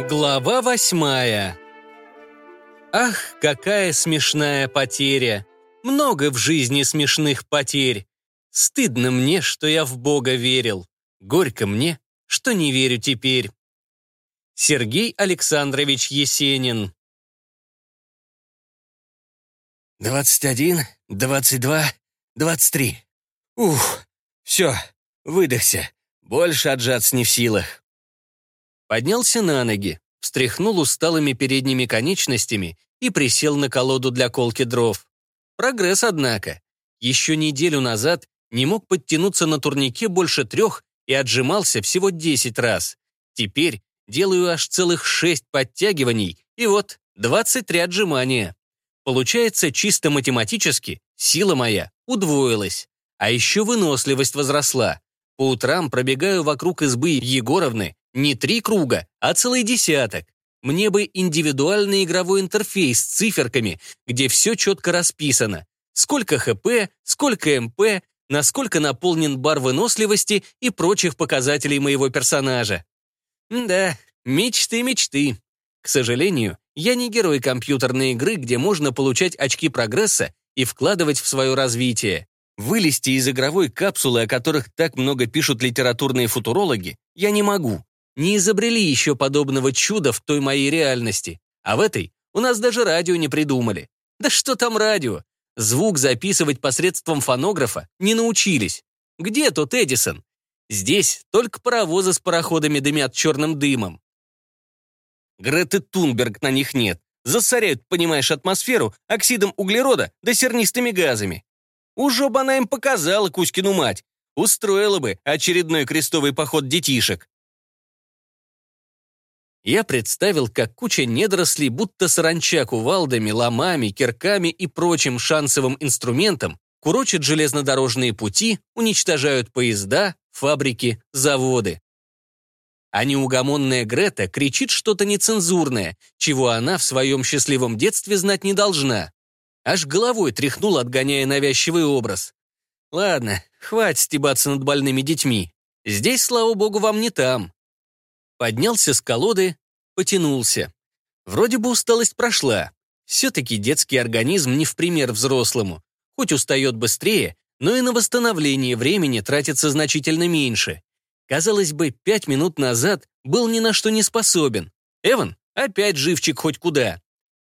Глава восьмая Ах, какая смешная потеря! Много в жизни смешных потерь. Стыдно мне, что я в Бога верил. Горько мне, что не верю теперь. Сергей Александрович Есенин «Двадцать один, двадцать два, двадцать три. Ух, все, выдохся. Больше отжаться не в силах». Поднялся на ноги, встряхнул усталыми передними конечностями и присел на колоду для колки дров. Прогресс, однако. Еще неделю назад не мог подтянуться на турнике больше трех и отжимался всего десять раз. Теперь делаю аж целых шесть подтягиваний и вот 23 отжимания. Получается, чисто математически сила моя удвоилась. А еще выносливость возросла. По утрам пробегаю вокруг избы Егоровны не три круга, а целый десяток. Мне бы индивидуальный игровой интерфейс с циферками, где все четко расписано. Сколько ХП, сколько МП, насколько наполнен бар выносливости и прочих показателей моего персонажа. Да, мечты, мечты. К сожалению, я не герой компьютерной игры, где можно получать очки прогресса и вкладывать в свое развитие. Вылезти из игровой капсулы, о которых так много пишут литературные футурологи, я не могу. Не изобрели еще подобного чуда в той моей реальности. А в этой у нас даже радио не придумали. Да что там радио? Звук записывать посредством фонографа не научились. Где тот Эдисон? Здесь только паровозы с пароходами дымят черным дымом. Греты Тунберг на них нет. Засоряют, понимаешь, атмосферу оксидом углерода да сернистыми газами. Уже бы она им показала Кузькину мать. Устроила бы очередной крестовый поход детишек я представил, как куча недорослей, будто саранча кувалдами, ломами, кирками и прочим шансовым инструментом, курочат железнодорожные пути, уничтожают поезда, фабрики, заводы. А неугомонная Грета кричит что-то нецензурное, чего она в своем счастливом детстве знать не должна. Аж головой тряхнул, отгоняя навязчивый образ. Ладно, хватит стебаться над больными детьми. Здесь, слава богу, вам не там. Поднялся с колоды, потянулся. Вроде бы усталость прошла. Все-таки детский организм не в пример взрослому. Хоть устает быстрее, но и на восстановление времени тратится значительно меньше. Казалось бы, пять минут назад был ни на что не способен. Эван опять живчик хоть куда.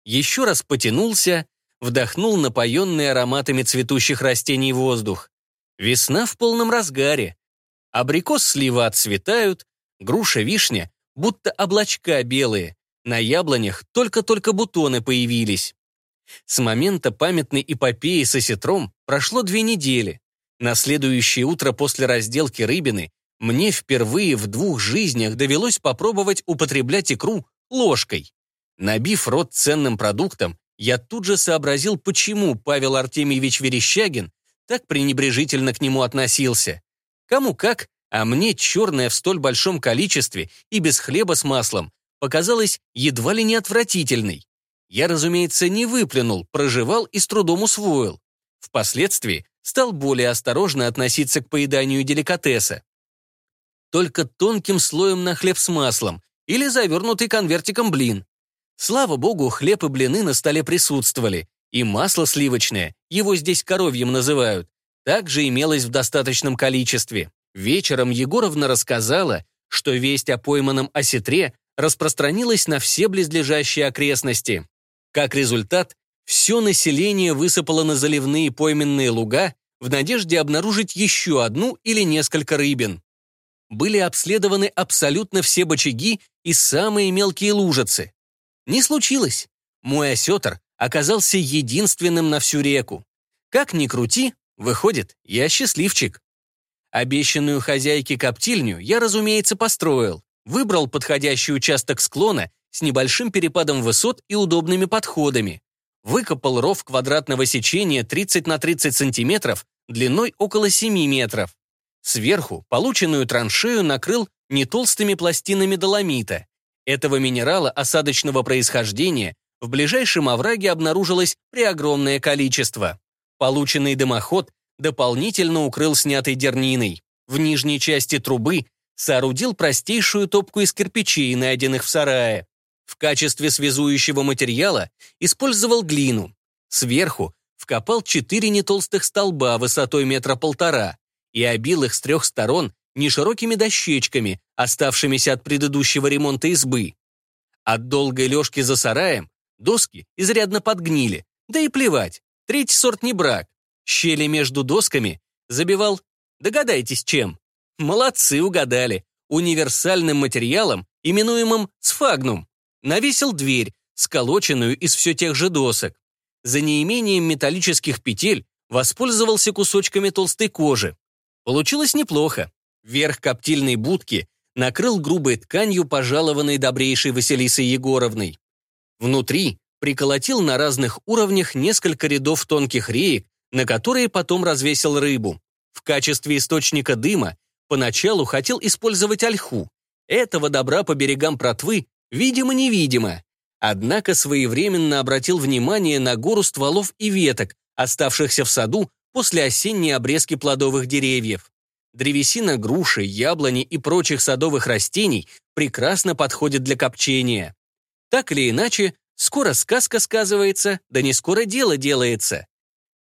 Еще раз потянулся, вдохнул напоенный ароматами цветущих растений воздух. Весна в полном разгаре. Абрикос слива отцветают, Груша, вишня, будто облачка белые. На яблонях только-только бутоны появились. С момента памятной эпопеи с осетром прошло две недели. На следующее утро после разделки рыбины мне впервые в двух жизнях довелось попробовать употреблять икру ложкой. Набив рот ценным продуктом, я тут же сообразил, почему Павел Артемьевич Верещагин так пренебрежительно к нему относился. Кому как, а мне черное в столь большом количестве и без хлеба с маслом показалось едва ли не отвратительной. Я, разумеется, не выплюнул, проживал и с трудом усвоил. Впоследствии стал более осторожно относиться к поеданию деликатеса. Только тонким слоем на хлеб с маслом или завернутый конвертиком блин. Слава богу, хлеб и блины на столе присутствовали, и масло сливочное, его здесь коровьем называют, также имелось в достаточном количестве. Вечером Егоровна рассказала, что весть о пойманном осетре распространилась на все близлежащие окрестности. Как результат, все население высыпало на заливные пойменные луга в надежде обнаружить еще одну или несколько рыбин. Были обследованы абсолютно все бочаги и самые мелкие лужицы. Не случилось. Мой осетр оказался единственным на всю реку. Как ни крути, выходит, я счастливчик. Обещанную хозяйке коптильню я, разумеется, построил. Выбрал подходящий участок склона с небольшим перепадом высот и удобными подходами. Выкопал ров квадратного сечения 30 на 30 сантиметров, длиной около 7 метров. Сверху полученную траншею накрыл не толстыми пластинами доломита. Этого минерала осадочного происхождения в ближайшем овраге обнаружилось преогромное количество. Полученный дымоход дополнительно укрыл снятой дерниной. В нижней части трубы соорудил простейшую топку из кирпичей, найденных в сарае. В качестве связующего материала использовал глину. Сверху вкопал четыре нетолстых столба высотой метра полтора и обил их с трех сторон неширокими дощечками, оставшимися от предыдущего ремонта избы. От долгой лёжки за сараем доски изрядно подгнили, да и плевать, третий сорт не брак. Щели между досками забивал, догадайтесь чем. Молодцы, угадали. Универсальным материалом, именуемым сфагнум, навесил дверь, сколоченную из все тех же досок. За неимением металлических петель воспользовался кусочками толстой кожи. Получилось неплохо. Верх коптильной будки накрыл грубой тканью, пожалованной добрейшей Василисой Егоровной. Внутри приколотил на разных уровнях несколько рядов тонких реек, на которые потом развесил рыбу. В качестве источника дыма поначалу хотел использовать ольху. Этого добра по берегам Протвы видимо-невидимо. Однако своевременно обратил внимание на гору стволов и веток, оставшихся в саду после осенней обрезки плодовых деревьев. Древесина груши, яблони и прочих садовых растений прекрасно подходит для копчения. Так или иначе, скоро сказка сказывается, да не скоро дело делается.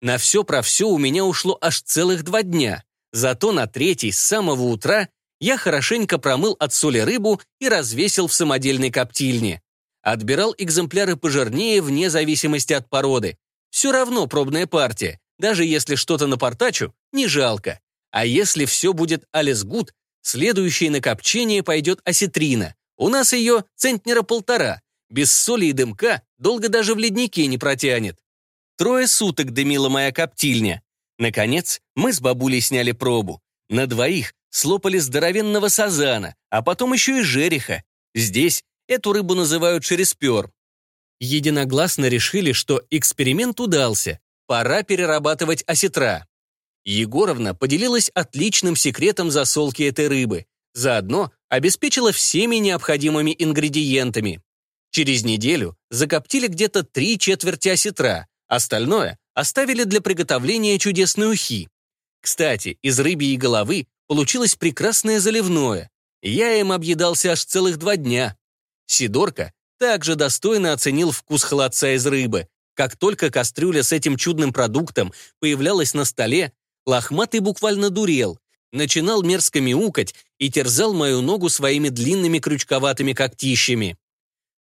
На все про все у меня ушло аж целых два дня. Зато на третий, с самого утра, я хорошенько промыл от соли рыбу и развесил в самодельной коптильне. Отбирал экземпляры пожирнее вне зависимости от породы. Все равно пробная партия. Даже если что-то напортачу, не жалко. А если все будет Алис Гуд, следующее на копчение пойдет осетрина. У нас ее центнера полтора. Без соли и дымка долго даже в леднике не протянет. Трое суток дымила моя коптильня. Наконец, мы с бабулей сняли пробу. На двоих слопали здоровенного сазана, а потом еще и жереха. Здесь эту рыбу называют шереспер. Единогласно решили, что эксперимент удался. Пора перерабатывать осетра. Егоровна поделилась отличным секретом засолки этой рыбы. Заодно обеспечила всеми необходимыми ингредиентами. Через неделю закоптили где-то три четверти осетра, остальное оставили для приготовления чудесной ухи. Кстати, из рыбьей головы получилось прекрасное заливное. Я им объедался аж целых два дня. Сидорка также достойно оценил вкус холодца из рыбы. Как только кастрюля с этим чудным продуктом появлялась на столе, Лохматый буквально дурел, начинал мерзко мяукать и терзал мою ногу своими длинными крючковатыми когтищами.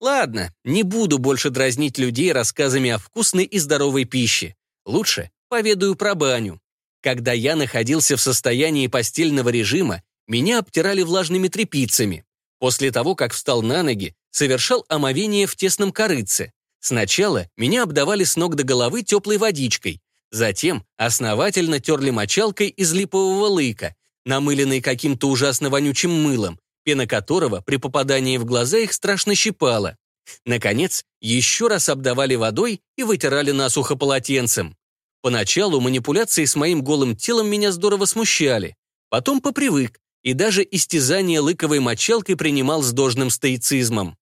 Ладно, не буду больше дразнить людей рассказами о вкусной и здоровой пище. Лучше поведаю про баню. Когда я находился в состоянии постельного режима, меня обтирали влажными тряпицами. После того, как встал на ноги, совершал омовение в тесном корыце. Сначала меня обдавали с ног до головы теплой водичкой, Затем основательно терли мочалкой из липового лыка, намыленной каким-то ужасно вонючим мылом, пена которого при попадании в глаза их страшно щипала. Наконец, еще раз обдавали водой и вытирали насухо полотенцем. Поначалу манипуляции с моим голым телом меня здорово смущали. Потом попривык, и даже истязание лыковой мочалкой принимал с должным стоицизмом.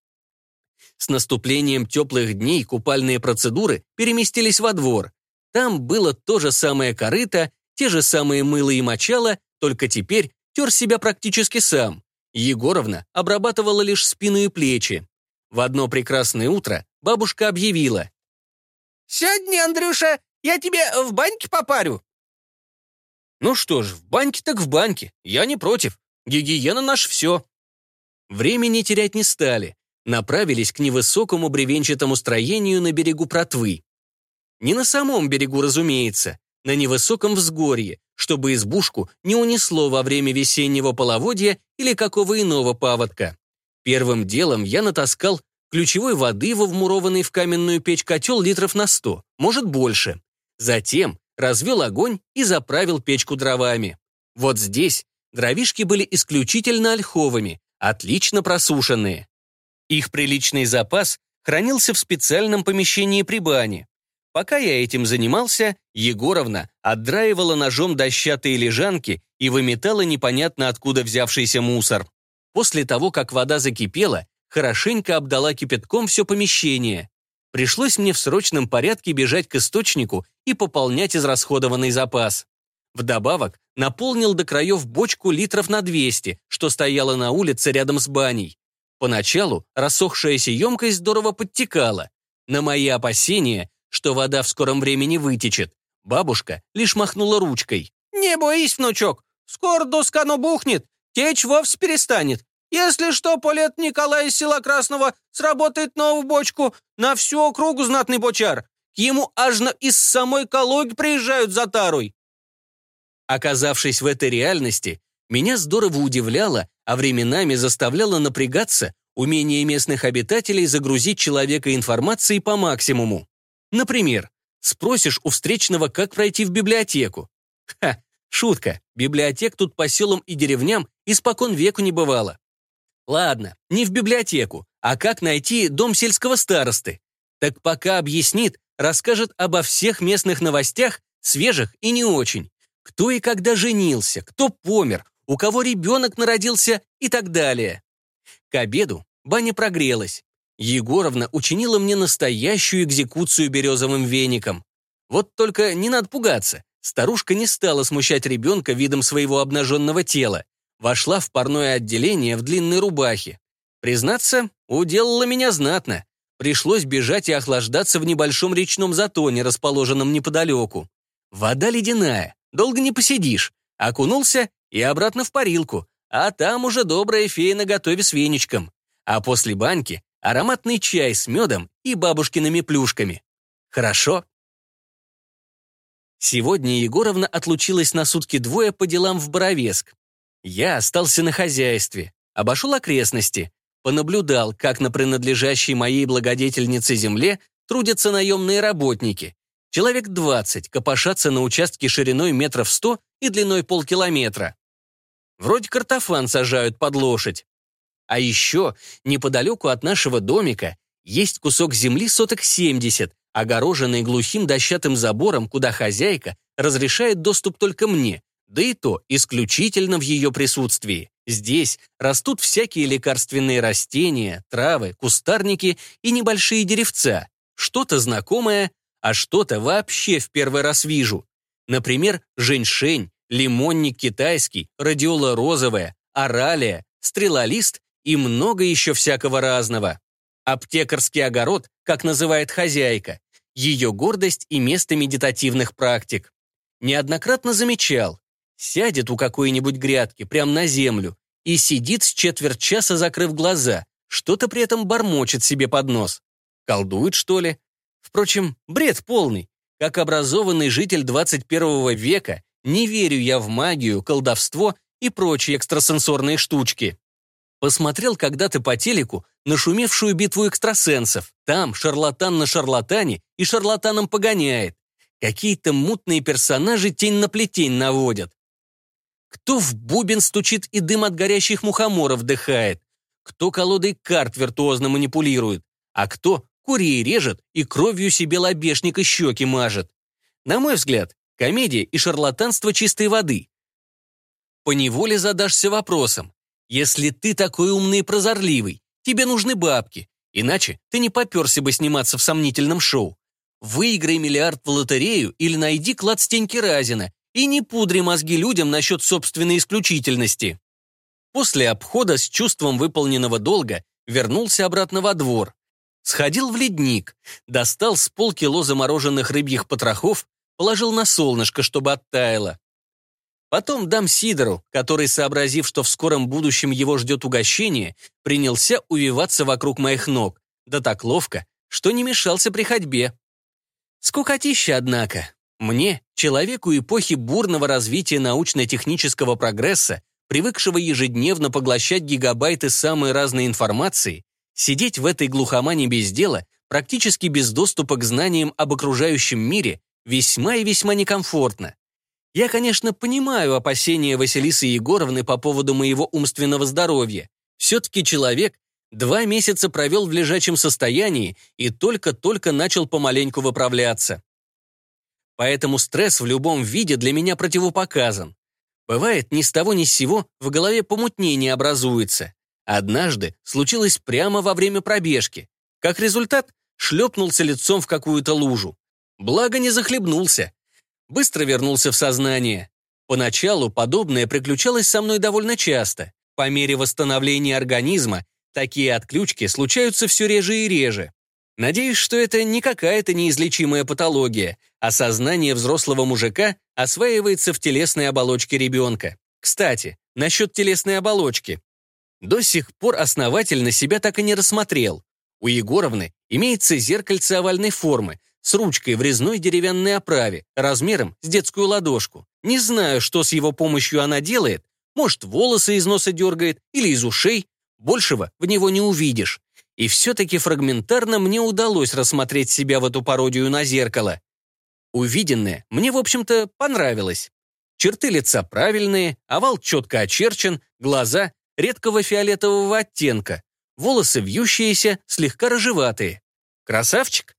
С наступлением теплых дней купальные процедуры переместились во двор, там было то же самое корыто, те же самые мыло и мочало, только теперь тер себя практически сам. Егоровна обрабатывала лишь спину и плечи. В одно прекрасное утро бабушка объявила. «Сегодня, Андрюша, я тебе в баньке попарю». Ну что ж, в баньке так в баньке, я не против. Гигиена наш все. Времени терять не стали. Направились к невысокому бревенчатому строению на берегу Протвы. Не на самом берегу, разумеется, на невысоком взгорье, чтобы избушку не унесло во время весеннего половодья или какого иного паводка. Первым делом я натаскал ключевой воды во вмурованный в каменную печь котел литров на сто, может больше. Затем развел огонь и заправил печку дровами. Вот здесь дровишки были исключительно ольховыми, отлично просушенные. Их приличный запас хранился в специальном помещении при бане. Пока я этим занимался, Егоровна отдраивала ножом дощатые лежанки и выметала непонятно откуда взявшийся мусор. После того, как вода закипела, хорошенько обдала кипятком все помещение. Пришлось мне в срочном порядке бежать к источнику и пополнять израсходованный запас. Вдобавок, наполнил до краев бочку литров на 200, что стояла на улице рядом с баней. Поначалу рассохшаяся емкость здорово подтекала. На мои опасения, что вода в скором времени вытечет, бабушка лишь махнула ручкой. «Не боись, внучок, скоро доска бухнет, течь вовсе перестанет. Если что, полет Николая из села Красного сработает новую бочку на всю округу знатный бочар. К ему аж на из самой Калуги приезжают за тарой. Оказавшись в этой реальности, меня здорово удивляло, а временами заставляло напрягаться умение местных обитателей загрузить человека информацией по максимуму. Например, спросишь у встречного, как пройти в библиотеку. Ха, шутка, библиотек тут по селам и деревням испокон веку не бывало. Ладно, не в библиотеку, а как найти дом сельского старосты. Так пока объяснит, расскажет обо всех местных новостях, свежих и не очень кто и когда женился, кто помер, у кого ребенок народился и так далее. К обеду баня прогрелась. Егоровна учинила мне настоящую экзекуцию березовым веником. Вот только не надо пугаться. Старушка не стала смущать ребенка видом своего обнаженного тела. Вошла в парное отделение в длинной рубахе. Признаться, уделала меня знатно. Пришлось бежать и охлаждаться в небольшом речном затоне, расположенном неподалеку. Вода ледяная, Долго не посидишь. Окунулся и обратно в парилку, а там уже добрая фея наготове с веничком. А после баньки ароматный чай с медом и бабушкиными плюшками. Хорошо? Сегодня Егоровна отлучилась на сутки двое по делам в Боровеск. Я остался на хозяйстве, обошел окрестности, понаблюдал, как на принадлежащей моей благодетельнице земле трудятся наемные работники, Человек 20 копошатся на участке шириной метров 100 и длиной полкилометра. Вроде картофан сажают под лошадь. А еще неподалеку от нашего домика есть кусок земли соток 70, огороженный глухим дощатым забором, куда хозяйка разрешает доступ только мне, да и то исключительно в ее присутствии. Здесь растут всякие лекарственные растения, травы, кустарники и небольшие деревца, что-то знакомое, а что-то вообще в первый раз вижу. Например, женьшень, лимонник китайский, радиола розовая, оралия, стрелолист и много еще всякого разного. Аптекарский огород, как называет хозяйка, ее гордость и место медитативных практик. Неоднократно замечал, сядет у какой-нибудь грядки прямо на землю и сидит с четверть часа, закрыв глаза, что-то при этом бормочет себе под нос. Колдует, что ли? Впрочем, бред полный. Как образованный житель 21 века, не верю я в магию, колдовство и прочие экстрасенсорные штучки. Посмотрел когда-то по телеку нашумевшую битву экстрасенсов. Там шарлатан на шарлатане и шарлатаном погоняет. Какие-то мутные персонажи тень на плетень наводят. Кто в бубен стучит и дым от горящих мухоморов вдыхает, кто колодой карт виртуозно манипулирует, а кто курей режет и кровью себе лобешник и щеки мажет. На мой взгляд, комедия и шарлатанство чистой воды. Поневоле задашься вопросом. Если ты такой умный и прозорливый, тебе нужны бабки, иначе ты не поперся бы сниматься в сомнительном шоу. Выиграй миллиард в лотерею или найди клад Стеньки Разина и не пудри мозги людям насчет собственной исключительности. После обхода с чувством выполненного долга вернулся обратно во двор. Сходил в ледник, достал с полкило замороженных рыбьих потрохов, положил на солнышко, чтобы оттаяло. Потом дам Сидору, который, сообразив, что в скором будущем его ждет угощение, принялся увиваться вокруг моих ног, да так ловко, что не мешался при ходьбе. Скукотища, однако. Мне, человеку эпохи бурного развития научно-технического прогресса, привыкшего ежедневно поглощать гигабайты самой разной информации, Сидеть в этой глухомане без дела, практически без доступа к знаниям об окружающем мире, весьма и весьма некомфортно. Я, конечно, понимаю опасения Василисы Егоровны по поводу моего умственного здоровья. Все-таки человек два месяца провел в лежачем состоянии и только-только начал помаленьку выправляться. Поэтому стресс в любом виде для меня противопоказан. Бывает, ни с того ни с сего в голове помутнение образуется. Однажды случилось прямо во время пробежки. Как результат, шлепнулся лицом в какую-то лужу. Благо не захлебнулся. Быстро вернулся в сознание. Поначалу подобное приключалось со мной довольно часто. По мере восстановления организма такие отключки случаются все реже и реже. Надеюсь, что это не какая-то неизлечимая патология, а сознание взрослого мужика осваивается в телесной оболочке ребенка. Кстати, насчет телесной оболочки. До сих пор основательно себя так и не рассмотрел. У Егоровны имеется зеркальце овальной формы с ручкой в резной деревянной оправе, размером с детскую ладошку. Не знаю, что с его помощью она делает. Может, волосы из носа дергает или из ушей. Большего в него не увидишь. И все-таки фрагментарно мне удалось рассмотреть себя в эту пародию на зеркало. Увиденное мне, в общем-то, понравилось. Черты лица правильные, овал четко очерчен, глаза редкого фиолетового оттенка, волосы вьющиеся, слегка рыжеватые. Красавчик?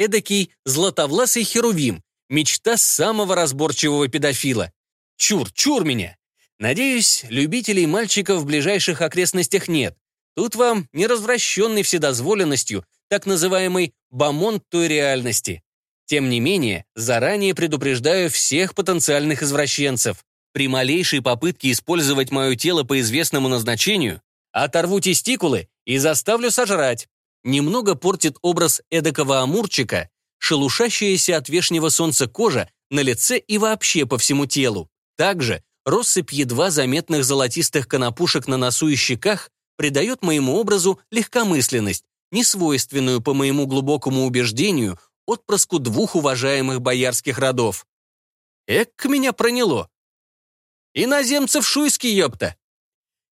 Эдакий златовласый херувим, мечта самого разборчивого педофила. Чур, чур меня! Надеюсь, любителей мальчиков в ближайших окрестностях нет. Тут вам не развращенный вседозволенностью, так называемый бомонд той реальности. Тем не менее, заранее предупреждаю всех потенциальных извращенцев. При малейшей попытке использовать мое тело по известному назначению, оторву тестикулы и заставлю сожрать. Немного портит образ эдакого амурчика, шелушащаяся от вешнего солнца кожа на лице и вообще по всему телу. Также россыпь едва заметных золотистых конопушек на носу и щеках придает моему образу легкомысленность, несвойственную, по моему глубокому убеждению, отпрыску двух уважаемых боярских родов. Эк, меня проняло. Иноземцев шуйский, ёпта.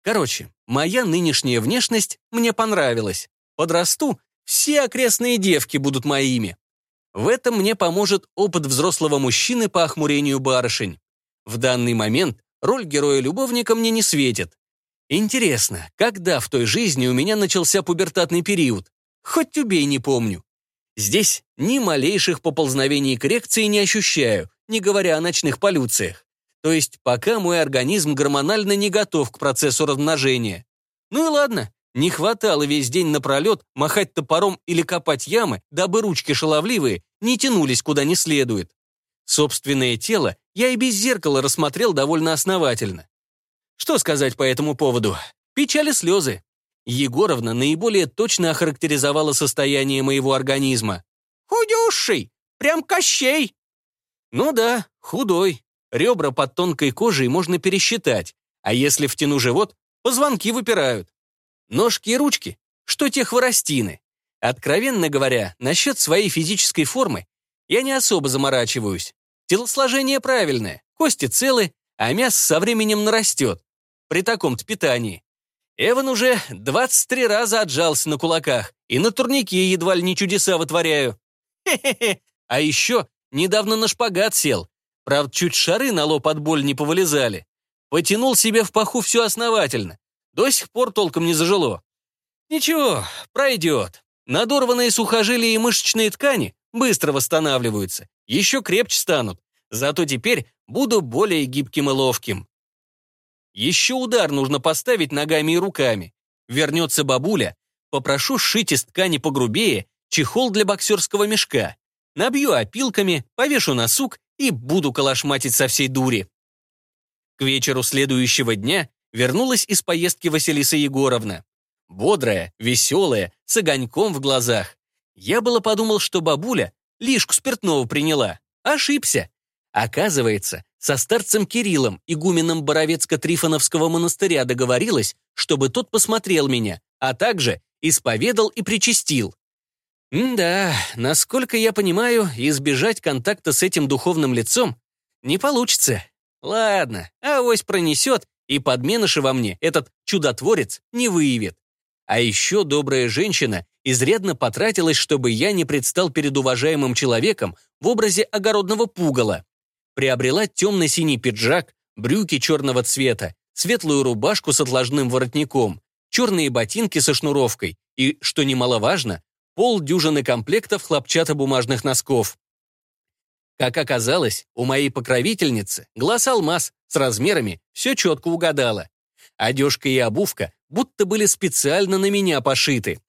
Короче, моя нынешняя внешность мне понравилась. Подрасту, все окрестные девки будут моими. В этом мне поможет опыт взрослого мужчины по охмурению барышень. В данный момент роль героя-любовника мне не светит. Интересно, когда в той жизни у меня начался пубертатный период? Хоть убей, не помню. Здесь ни малейших поползновений коррекции не ощущаю, не говоря о ночных полюциях. То есть пока мой организм гормонально не готов к процессу размножения. Ну и ладно, не хватало весь день напролет махать топором или копать ямы, дабы ручки шаловливые не тянулись куда не следует. Собственное тело я и без зеркала рассмотрел довольно основательно. Что сказать по этому поводу? Печали слезы. Егоровна наиболее точно охарактеризовала состояние моего организма. «Худющий! Прям Кощей!» «Ну да, худой. Ребра под тонкой кожей можно пересчитать, а если втяну живот, позвонки выпирают. Ножки и ручки, что те хворостины. Откровенно говоря, насчет своей физической формы я не особо заморачиваюсь. Телосложение правильное, кости целы, а мясо со временем нарастет. При таком-то питании. Эван уже 23 раза отжался на кулаках, и на турнике едва ли не чудеса вытворяю. Хе-хе-хе. А еще недавно на шпагат сел. Правда, чуть шары на лоб от боли не повылезали. Потянул себе в паху все основательно. До сих пор толком не зажило. Ничего, пройдет. Надорванные сухожилия и мышечные ткани быстро восстанавливаются, еще крепче станут. Зато теперь буду более гибким и ловким. Еще удар нужно поставить ногами и руками. Вернется бабуля, попрошу сшить из ткани погрубее чехол для боксерского мешка. Набью опилками, повешу на сук и буду калашматить со всей дури. К вечеру следующего дня вернулась из поездки Василиса Егоровна. Бодрая, веселая, с огоньком в глазах. Я было подумал, что бабуля лишку спиртного приняла. Ошибся. Оказывается, со старцем Кириллом, игуменом Боровецко-Трифоновского монастыря договорилась, чтобы тот посмотрел меня, а также исповедал и причастил. да, насколько я понимаю, избежать контакта с этим духовным лицом не получится. Ладно, авось пронесет, и подменыша во мне этот чудотворец не выявит. А еще добрая женщина изрядно потратилась, чтобы я не предстал перед уважаемым человеком в образе огородного пугала. Приобрела темно-синий пиджак, брюки черного цвета, светлую рубашку с отложным воротником, черные ботинки со шнуровкой и, что немаловажно, полдюжины комплектов хлопчатобумажных носков. Как оказалось, у моей покровительницы глаз алмаз с размерами все четко угадала. Одежка и обувка будто были специально на меня пошиты.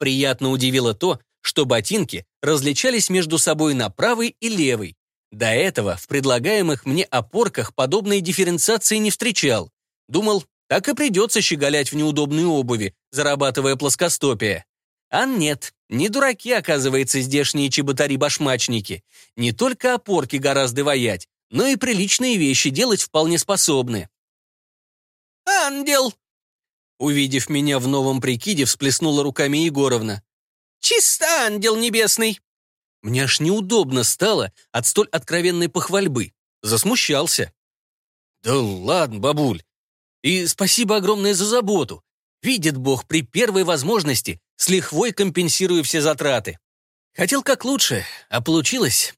Приятно удивило то, что ботинки различались между собой на правый и левый. До этого в предлагаемых мне опорках подобной дифференциации не встречал. Думал, так и придется щеголять в неудобной обуви, зарабатывая плоскостопие. А нет, не дураки, оказывается, здешние чеботари-башмачники. Не только опорки гораздо воять, но и приличные вещи делать вполне способны. «Ангел!» Увидев меня в новом прикиде, всплеснула руками Егоровна. «Чисто ангел небесный!» Мне аж неудобно стало от столь откровенной похвальбы. Засмущался. «Да ладно, бабуль. И спасибо огромное за заботу. Видит Бог, при первой возможности с лихвой компенсирую все затраты. Хотел как лучше, а получилось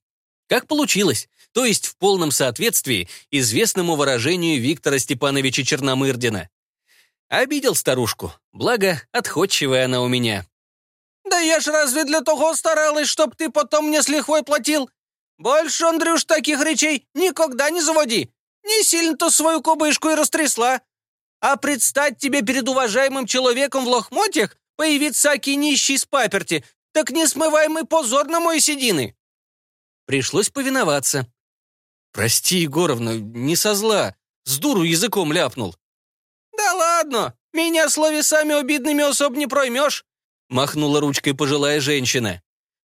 как получилось, то есть в полном соответствии известному выражению Виктора Степановича Черномырдина. Обидел старушку, благо отходчивая она у меня. «Да я ж разве для того старалась, чтоб ты потом мне с лихвой платил? Больше, Андрюш, таких речей никогда не заводи. Не сильно-то свою кубышку и растрясла. А предстать тебе перед уважаемым человеком в лохмотьях появиться аки нищий с паперти, так несмываемый позор на мои седины». Пришлось повиноваться. «Прости, Егоровна, не со зла. С дуру языком ляпнул». «Да ладно, меня словесами обидными особо не проймешь», махнула ручкой пожилая женщина.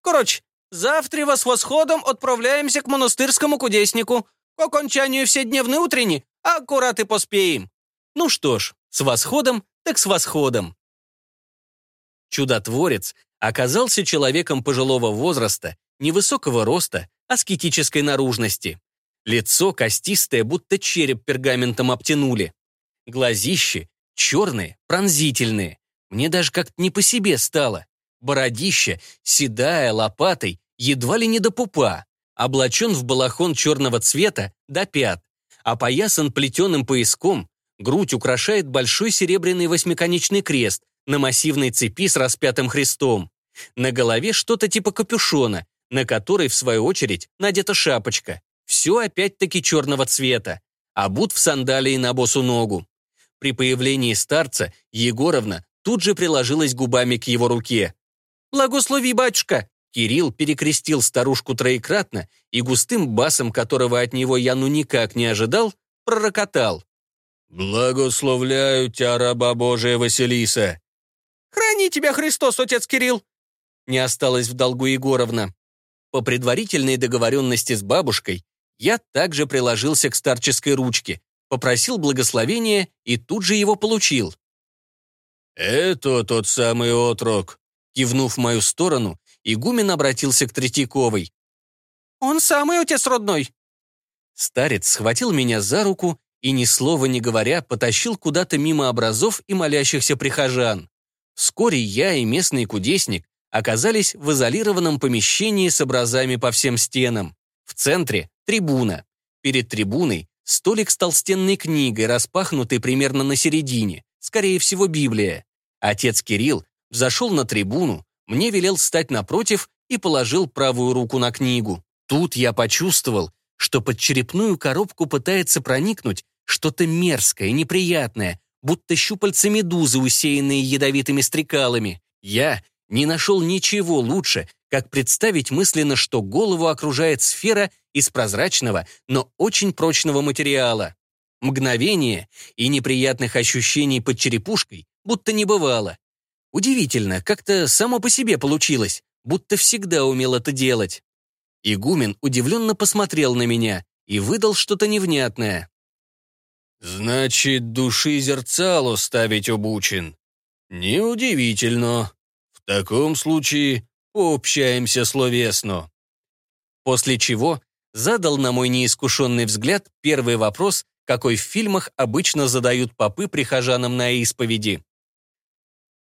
«Короче, завтра вас восходом отправляемся к монастырскому кудеснику. К окончанию вседневной утренней аккурат и поспеем. Ну что ж, с восходом так с восходом». Чудотворец оказался человеком пожилого возраста, невысокого роста, аскетической наружности. Лицо костистое, будто череп пергаментом обтянули. Глазищи черные, пронзительные. Мне даже как-то не по себе стало. Бородище, седая, лопатой, едва ли не до пупа. Облачен в балахон черного цвета до пят. Опоясан плетеным пояском, грудь украшает большой серебряный восьмиконечный крест на массивной цепи с распятым Христом. На голове что-то типа капюшона, на которой, в свою очередь, надета шапочка. Все опять-таки черного цвета, а бут в сандалии на босу ногу. При появлении старца Егоровна тут же приложилась губами к его руке. «Благослови, батюшка!» Кирилл перекрестил старушку троекратно и густым басом, которого от него я ну никак не ожидал, пророкотал. «Благословляю тебя, раба Божия Василиса!» «Храни тебя, Христос, отец Кирилл!» Не осталось в долгу Егоровна. По предварительной договоренности с бабушкой я также приложился к старческой ручке, попросил благословения и тут же его получил. «Это тот самый отрок», — кивнув в мою сторону, игумен обратился к Третьяковой. «Он самый отец родной». Старец схватил меня за руку и, ни слова не говоря, потащил куда-то мимо образов и молящихся прихожан. Вскоре я и местный кудесник оказались в изолированном помещении с образами по всем стенам. В центре — трибуна. Перед трибуной — столик с толстенной книгой, распахнутой примерно на середине, скорее всего, Библия. Отец Кирилл взошел на трибуну, мне велел стать напротив и положил правую руку на книгу. Тут я почувствовал, что под черепную коробку пытается проникнуть что-то мерзкое, неприятное, будто щупальца медузы, усеянные ядовитыми стрекалами. Я не нашел ничего лучше, как представить мысленно, что голову окружает сфера из прозрачного, но очень прочного материала. Мгновение и неприятных ощущений под черепушкой будто не бывало. Удивительно, как-то само по себе получилось, будто всегда умел это делать. Игумен удивленно посмотрел на меня и выдал что-то невнятное. «Значит, души зерцалу ставить обучен. Неудивительно. В таком случае пообщаемся словесно». После чего задал на мой неискушенный взгляд первый вопрос, какой в фильмах обычно задают попы прихожанам на исповеди.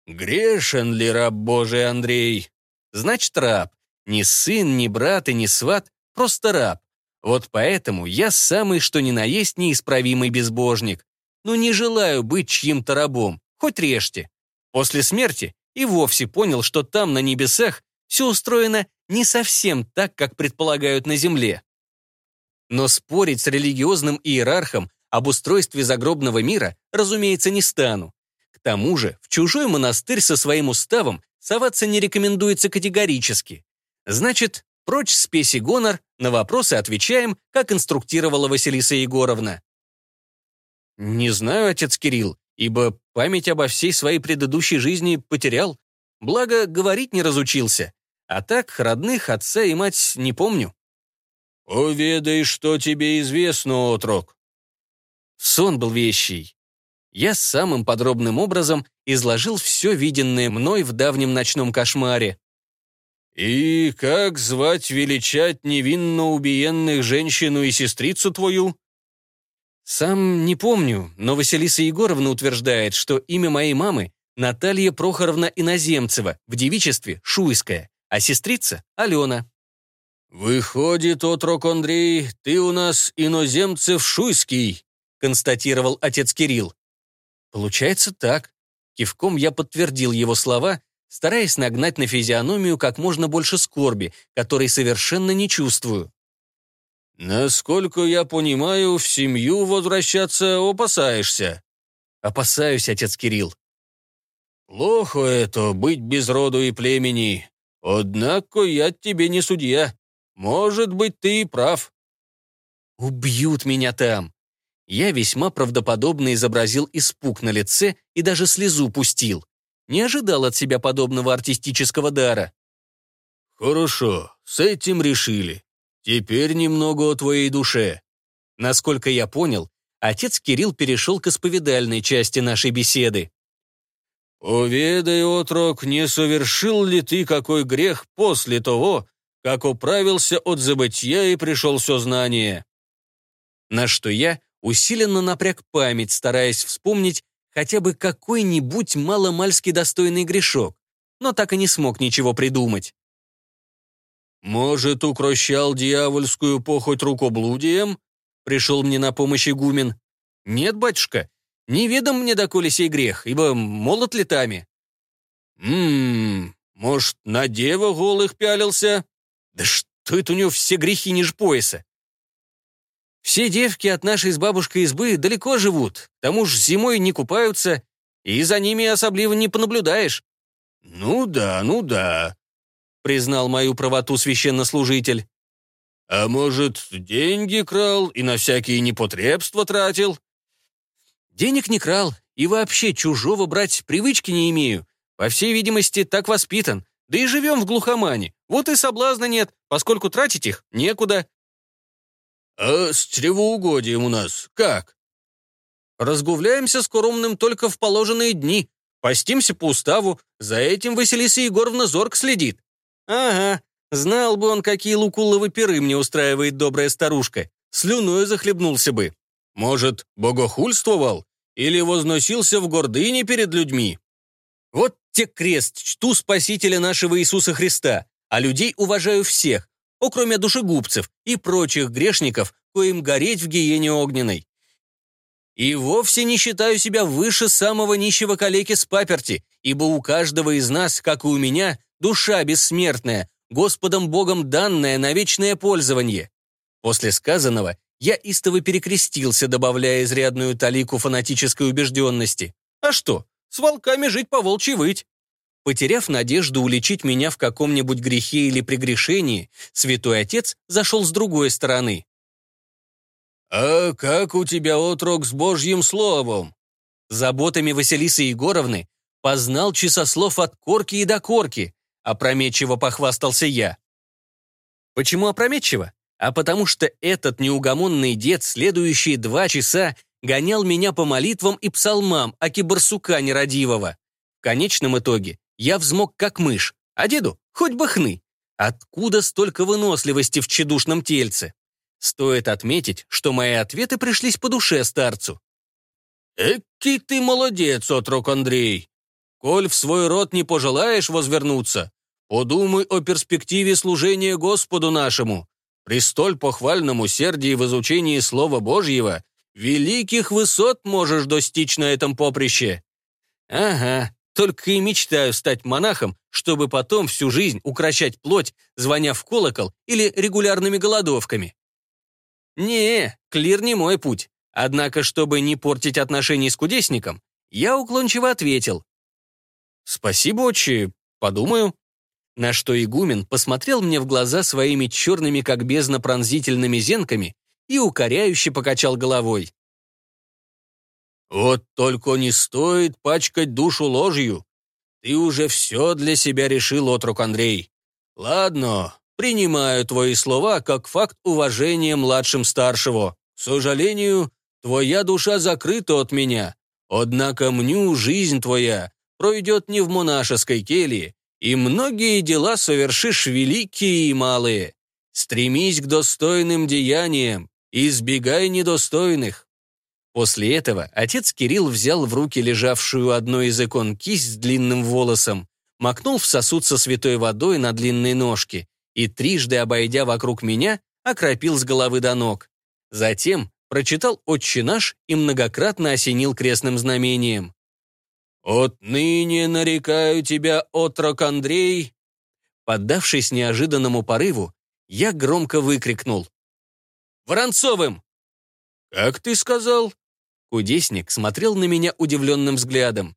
«Грешен ли раб Божий Андрей?» Значит, раб. Ни сын, ни брат и ни сват, просто раб. Вот поэтому я самый что ни на есть неисправимый безбожник. Но не желаю быть чьим-то рабом, хоть режьте. После смерти и вовсе понял, что там, на небесах, все устроено не совсем так, как предполагают на земле. Но спорить с религиозным иерархом об устройстве загробного мира, разумеется, не стану. К тому же в чужой монастырь со своим уставом соваться не рекомендуется категорически. Значит, Прочь спесь и гонор, на вопросы отвечаем, как инструктировала Василиса Егоровна. Не знаю, отец Кирилл, ибо память обо всей своей предыдущей жизни потерял. Благо, говорить не разучился. А так, родных, отца и мать не помню. «Поведай, что тебе известно, отрок». Сон был вещий. Я самым подробным образом изложил все виденное мной в давнем ночном кошмаре. «И как звать величать невинно убиенных женщину и сестрицу твою?» Сам не помню, но Василиса Егоровна утверждает, что имя моей мамы Наталья Прохоровна Иноземцева, в девичестве Шуйская, а сестрица — Алена. «Выходит, отрок Андрей, ты у нас иноземцев Шуйский», констатировал отец Кирилл. Получается так. Кивком я подтвердил его слова, стараясь нагнать на физиономию как можно больше скорби, которой совершенно не чувствую. «Насколько я понимаю, в семью возвращаться опасаешься?» «Опасаюсь, отец Кирилл». «Плохо это, быть без роду и племени. Однако я тебе не судья. Может быть, ты и прав». «Убьют меня там я весьма правдоподобно изобразил испуг на лице и даже слезу пустил. Не ожидал от себя подобного артистического дара. «Хорошо, с этим решили. Теперь немного о твоей душе». Насколько я понял, отец Кирилл перешел к исповедальной части нашей беседы. «Поведай, отрок, не совершил ли ты какой грех после того, как управился от забытья и пришел в сознание?» На что я усиленно напряг память, стараясь вспомнить хотя бы какой-нибудь маломальски достойный грешок, но так и не смог ничего придумать. «Может, укрощал дьявольскую похоть рукоблудием?» Пришел мне на помощь игумен. «Нет, батюшка, не ведом мне доколе сей грех, ибо молот летами». «Ммм, может, на дева голых пялился?» «Да что это у него все грехи ниже пояса? Все девки от нашей с бабушкой избы далеко живут, к тому же зимой не купаются, и за ними особливо не понаблюдаешь». «Ну да, ну да», — признал мою правоту священнослужитель. «А может, деньги крал и на всякие непотребства тратил?» «Денег не крал, и вообще чужого брать привычки не имею. По всей видимости, так воспитан. Да и живем в глухомане. Вот и соблазна нет, поскольку тратить их некуда. «А с чревоугодием у нас как?» «Разгувляемся скоромным только в положенные дни. Постимся по уставу. За этим Василиса Егоровна зорк следит». «Ага, знал бы он, какие лукуловы пиры мне устраивает добрая старушка. Слюною захлебнулся бы. Может, богохульствовал? Или возносился в гордыне перед людьми?» «Вот те крест, чту Спасителя нашего Иисуса Христа, а людей уважаю всех, окроме душегубцев и прочих грешников, коим гореть в гиене огненной. И вовсе не считаю себя выше самого нищего калеки с паперти, ибо у каждого из нас, как и у меня, душа бессмертная, Господом Богом данная на вечное пользование. После сказанного я истово перекрестился, добавляя изрядную талику фанатической убежденности. А что, с волками жить по волчьи выть. Потеряв надежду уличить меня в каком-нибудь грехе или прегрешении, святой отец зашел с другой стороны. «А как у тебя отрок с Божьим словом?» Заботами Василисы Егоровны познал часослов от корки и до корки, опрометчиво похвастался я. Почему опрометчиво? А потому что этот неугомонный дед следующие два часа гонял меня по молитвам и псалмам о кибарсука нерадивого. В конечном итоге я взмок как мышь, а деду хоть бы хны. Откуда столько выносливости в тщедушном тельце? Стоит отметить, что мои ответы пришлись по душе старцу. «Эки ты молодец, отрок Андрей! Коль в свой род не пожелаешь возвернуться, подумай о перспективе служения Господу нашему. При столь похвальном усердии в изучении Слова Божьего великих высот можешь достичь на этом поприще». «Ага, только и мечтаю стать монахом, чтобы потом всю жизнь укращать плоть, звоня в колокол или регулярными голодовками. Не, клир не мой путь. Однако, чтобы не портить отношения с кудесником, я уклончиво ответил. «Спасибо, отче, подумаю». На что игумен посмотрел мне в глаза своими черными, как бездна, пронзительными зенками и укоряюще покачал головой. «Вот только не стоит пачкать душу ложью. Ты уже все для себя решил, отрок Андрей. Ладно, принимаю твои слова как факт уважения младшим старшего. К сожалению, твоя душа закрыта от меня. Однако мню жизнь твоя пройдет не в монашеской келье, и многие дела совершишь великие и малые. Стремись к достойным деяниям, избегай недостойных. После этого отец Кирилл взял в руки лежавшую одной из икон кисть с длинным волосом, макнул в сосуд со святой водой на длинной ножке и, трижды обойдя вокруг меня, окропил с головы до ног. Затем прочитал «Отче наш» и многократно осенил крестным знамением. «Отныне нарекаю тебя, отрок Андрей!» Поддавшись неожиданному порыву, я громко выкрикнул. «Воронцовым!» «Как ты сказал?» Кудесник смотрел на меня удивленным взглядом.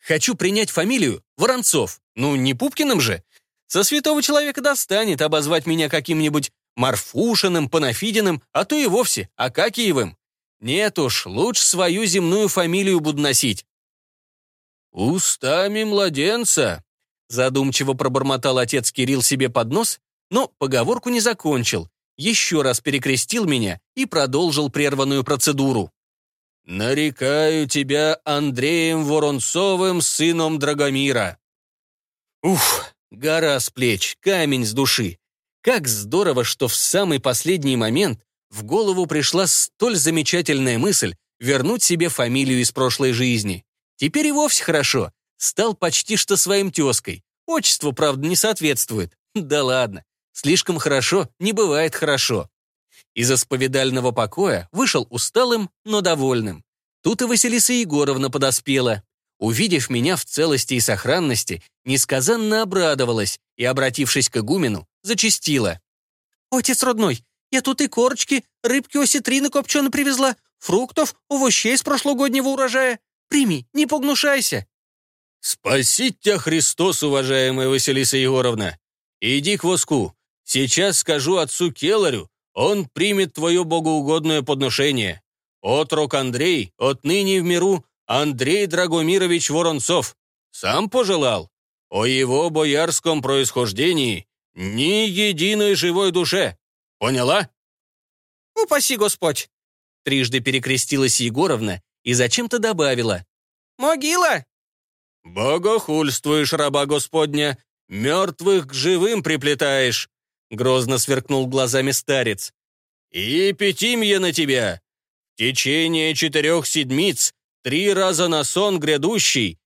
«Хочу принять фамилию Воронцов. Ну, не Пупкиным же. Со святого человека достанет обозвать меня каким-нибудь Марфушиным, Панафидиным, а то и вовсе Акакиевым. Нет уж, лучше свою земную фамилию буду носить». «Устами младенца», задумчиво пробормотал отец Кирилл себе под нос, но поговорку не закончил, еще раз перекрестил меня и продолжил прерванную процедуру. «Нарекаю тебя Андреем Воронцовым, сыном Драгомира». Ух, гора с плеч, камень с души. Как здорово, что в самый последний момент в голову пришла столь замечательная мысль вернуть себе фамилию из прошлой жизни. Теперь и вовсе хорошо. Стал почти что своим тезкой. Отчество, правда, не соответствует. Да ладно. Слишком хорошо не бывает хорошо. Из исповедального покоя вышел усталым, но довольным. Тут и Василиса Егоровна подоспела. Увидев меня в целости и сохранности, несказанно обрадовалась и, обратившись к игумену, зачастила. «Отец родной, я тут и корочки, рыбки осетрины копчено привезла, фруктов, овощей с прошлогоднего урожая. Прими, не погнушайся». «Спасить тебя, Христос, уважаемая Василиса Егоровна! Иди к воску, Сейчас скажу отцу Келарю, он примет твое богоугодное подношение. Отрок Андрей отныне в миру Андрей Драгомирович Воронцов. Сам пожелал. О его боярском происхождении ни единой живой душе. Поняла? «Упаси Господь!» Трижды перекрестилась Егоровна и зачем-то добавила. «Могила!» «Богохульствуешь, раба Господня, мертвых к живым приплетаешь. Грозно сверкнул глазами старец. «И пятимья на тебя! Течение четырех седмиц, три раза на сон грядущий,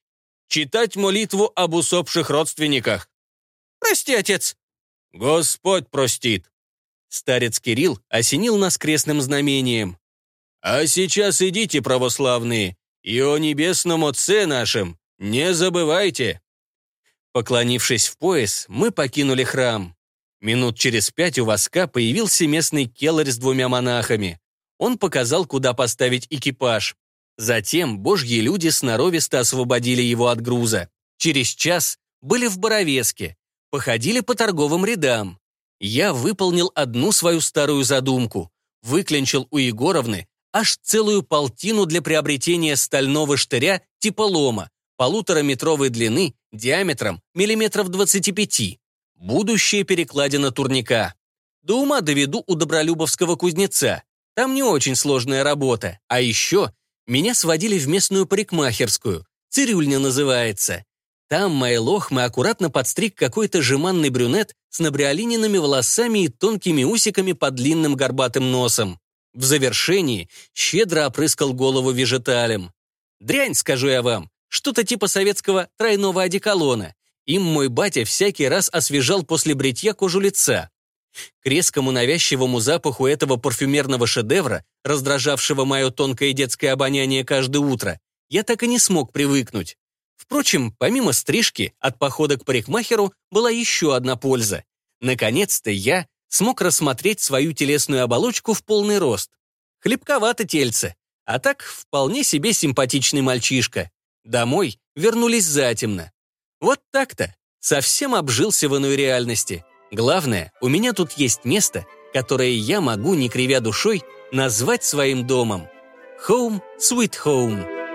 читать молитву об усопших родственниках». «Прости, отец!» «Господь простит!» Старец Кирилл осенил нас крестным знамением. «А сейчас идите, православные, и о небесном Отце нашем не забывайте!» Поклонившись в пояс, мы покинули храм. Минут через пять у воска появился местный келарь с двумя монахами. Он показал, куда поставить экипаж. Затем божьи люди сноровисто освободили его от груза. Через час были в Боровеске, походили по торговым рядам. Я выполнил одну свою старую задумку. Выклинчил у Егоровны аж целую полтину для приобретения стального штыря типа лома, полутораметровой длины, диаметром миллиметров 25 будущее перекладина турника. До ума доведу у Добролюбовского кузнеца. Там не очень сложная работа. А еще меня сводили в местную парикмахерскую. Цирюльня называется. Там мои лохмы аккуратно подстриг какой-то жеманный брюнет с набриолиненными волосами и тонкими усиками под длинным горбатым носом. В завершении щедро опрыскал голову вежеталем. Дрянь, скажу я вам, что-то типа советского тройного одеколона. Им мой батя всякий раз освежал после бритья кожу лица. К резкому навязчивому запаху этого парфюмерного шедевра, раздражавшего мое тонкое детское обоняние каждое утро, я так и не смог привыкнуть. Впрочем, помимо стрижки, от похода к парикмахеру была еще одна польза. Наконец-то я смог рассмотреть свою телесную оболочку в полный рост. Хлебковато тельце, а так вполне себе симпатичный мальчишка. Домой вернулись затемно. Вот так-то. Совсем обжился в иной реальности. Главное, у меня тут есть место, которое я могу, не кривя душой, назвать своим домом. Home, sweet home.